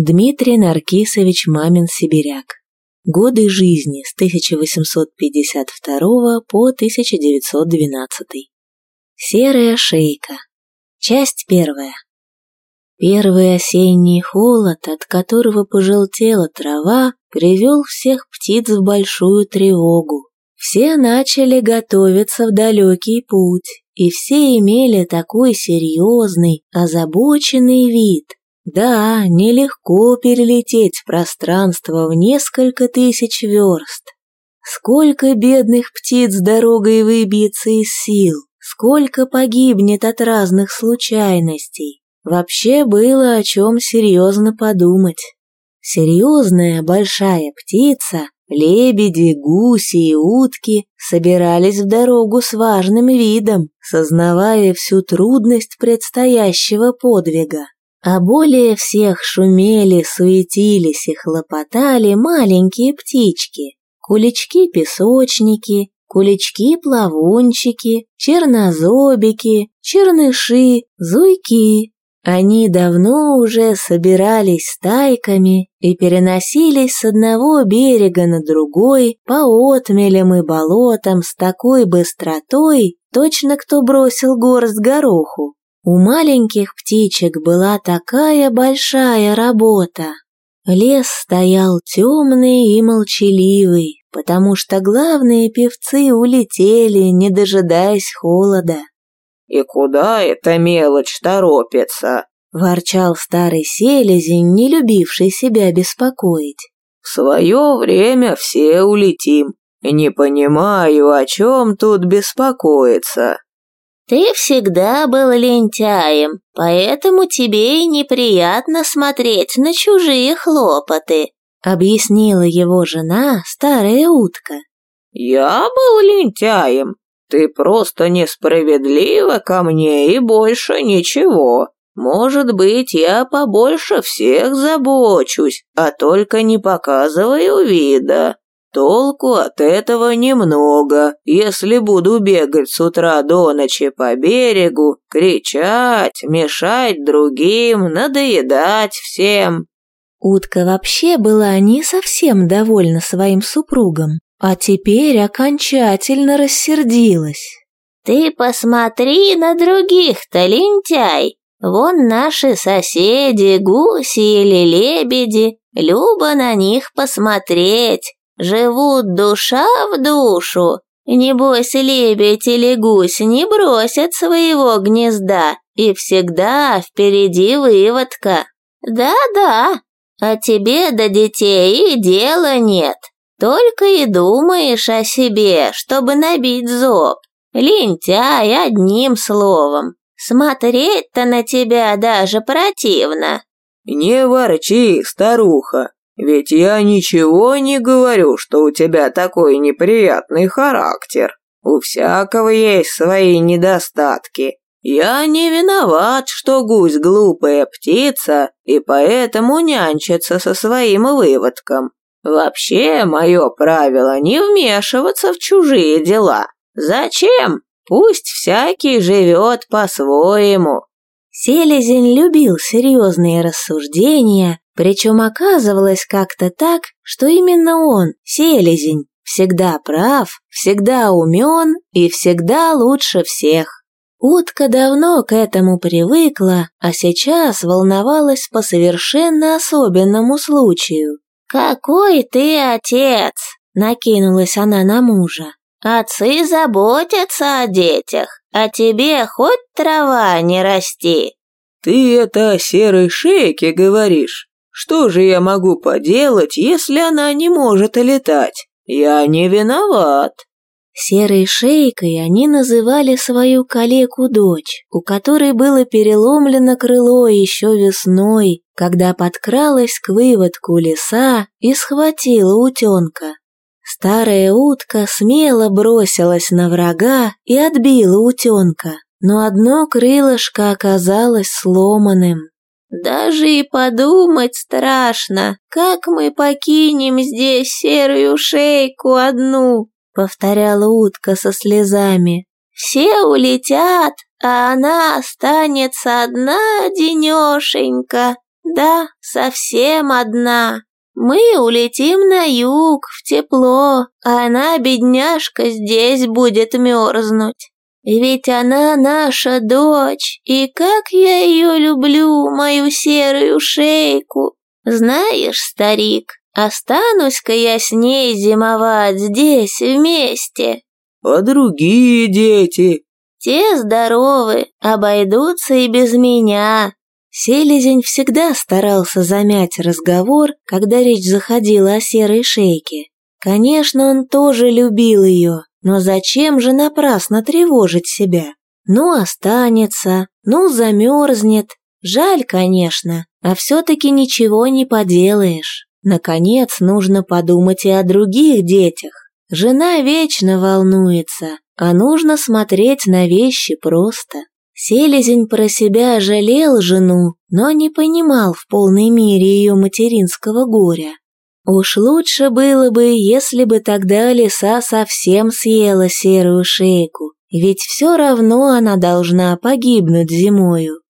Дмитрий Наркисович Мамин-Сибиряк. Годы жизни с 1852 по 1912. Серая шейка. Часть первая. Первый осенний холод, от которого пожелтела трава, привел всех птиц в большую тревогу. Все начали готовиться в далекий путь, и все имели такой серьезный, озабоченный вид. Да, нелегко перелететь пространство в несколько тысяч верст. Сколько бедных птиц дорогой выбьется из сил, сколько погибнет от разных случайностей. Вообще было о чем серьезно подумать. Серьезная большая птица Лебеди, гуси и утки собирались в дорогу с важным видом, сознавая всю трудность предстоящего подвига. А более всех шумели, суетились и хлопотали маленькие птички, кулички-песочники, кулички-плавунчики, чернозобики, черныши, зуйки, они давно уже собирались стайками и переносились с одного берега на другой по отмелям и болотам с такой быстротой, точно кто бросил горсть гороху. У маленьких птичек была такая большая работа. Лес стоял темный и молчаливый, потому что главные певцы улетели, не дожидаясь холода. «И куда эта мелочь торопится?» – ворчал старый селезень, не любивший себя беспокоить. «В свое время все улетим. Не понимаю, о чем тут беспокоиться». «Ты всегда был лентяем, поэтому тебе и неприятно смотреть на чужие хлопоты», — объяснила его жена, старая утка. «Я был лентяем, ты просто несправедлива ко мне и больше ничего. Может быть, я побольше всех забочусь, а только не показываю вида. Толку от этого немного, если буду бегать с утра до ночи по берегу, кричать, мешать другим, надоедать всем. Утка вообще была не совсем довольна своим супругом. А теперь окончательно рассердилась. «Ты посмотри на других-то, лентяй! Вон наши соседи, гуси или лебеди, любо на них посмотреть. Живут душа в душу. Небось, лебедь или гусь не бросят своего гнезда, и всегда впереди выводка. Да-да, а тебе до детей и дела нет. Только и думаешь о себе, чтобы набить зоб. Лентяй одним словом. Смотреть-то на тебя даже противно. Не ворчи, старуха, ведь я ничего не говорю, что у тебя такой неприятный характер. У всякого есть свои недостатки. Я не виноват, что гусь глупая птица и поэтому нянчится со своим выводком. Вообще, мое правило не вмешиваться в чужие дела. Зачем? Пусть всякий живет по-своему. Селезень любил серьезные рассуждения, причем оказывалось как-то так, что именно он, Селезень, всегда прав, всегда умен и всегда лучше всех. Утка давно к этому привыкла, а сейчас волновалась по совершенно особенному случаю. «Какой ты отец!» — накинулась она на мужа. «Отцы заботятся о детях, а тебе хоть трава не расти». «Ты это о серой шейке говоришь? Что же я могу поделать, если она не может летать? Я не виноват». Серой шейкой они называли свою калеку-дочь, у которой было переломлено крыло еще весной, когда подкралась к выводку лиса и схватила утенка. Старая утка смело бросилась на врага и отбила утенка, но одно крылышко оказалось сломанным. «Даже и подумать страшно, как мы покинем здесь серую шейку одну!» повторяла утка со слезами. «Все улетят, а она останется одна денешенька. Да, совсем одна. Мы улетим на юг, в тепло, а она, бедняжка, здесь будет мерзнуть. Ведь она наша дочь, и как я ее люблю, мою серую шейку. Знаешь, старик, останусь-ка я с ней зимовать здесь вместе. А другие дети? Те здоровы, обойдутся и без меня. Селезень всегда старался замять разговор, когда речь заходила о серой шейке. Конечно, он тоже любил ее, но зачем же напрасно тревожить себя? Ну, останется, ну, замерзнет. Жаль, конечно, а все-таки ничего не поделаешь. Наконец, нужно подумать и о других детях. Жена вечно волнуется, а нужно смотреть на вещи просто. Селезень про себя жалел жену, но не понимал в полной мере ее материнского горя. Уж лучше было бы, если бы тогда лиса совсем съела серую шейку, ведь все равно она должна погибнуть зимою.